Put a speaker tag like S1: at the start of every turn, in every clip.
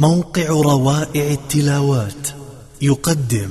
S1: موقع روائع التلاوات يقدم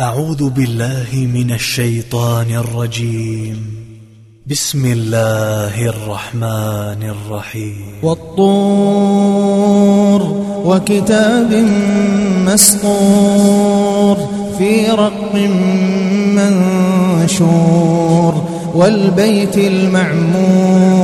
S1: أعوذ بالله من الشيطان الرجيم بسم الله الرحمن الرحيم والطور وكتاب مسطور في رق منشور والبيت المعمور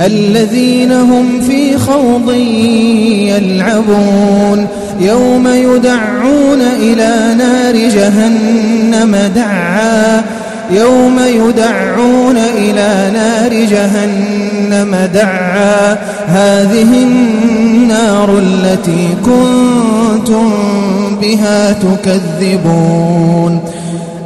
S1: الذين هم في خوض يلعبون يوم يدعون إلى نار جهنم دعا يوم يدعون إلى نار جهنم دعا هذه النار التي كنتم بها تكذبون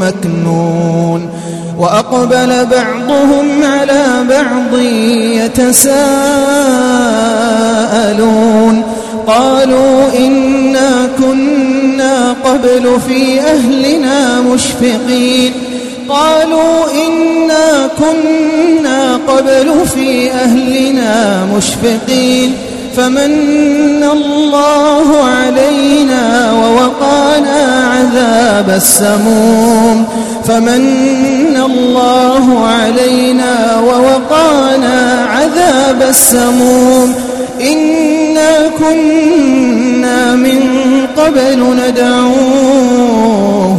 S1: مكنون وأقبل بعضهم على بعض يتساءلون قالوا إنا كنا قبل في أهلنا مشفقين قالوا إنا كنا قبل في أهلنا مشفقين فمن الله علينا ووقانا عذاب السموم فمن الله علينا ووقانا عذاب السموم إنا كنا من قبل ندعوه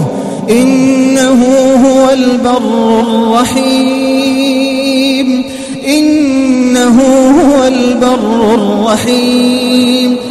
S1: إنه هو البر الرحيم إنه هو البر الرحيم